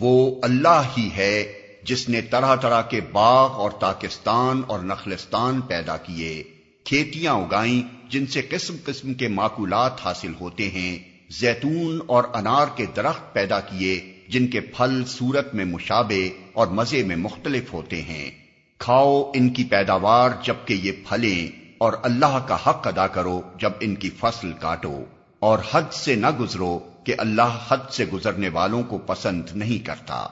وہ اللہ ہی ہے جس نے طرح طرح کے باغ اور تاکستان اور نخلستان پیدا کیے، کھیتیاں اگائیں جن سے قسم قسم کے معقولات حاصل ہوتے ہیں، زیتون اور انار کے درخت پیدا کیے جن کے پھل صورت میں مشابے اور مزے میں مختلف ہوتے ہیں۔ کھاؤ ان کی پیداوار جبکہ یہ پھلیں اور اللہ کا حق ادا کرو جب ان کی فصل کاٹو، اور حد سے نہ گزرو کہ اللہ حد سے گزرنے والوں کو پسند نہیں کرتا۔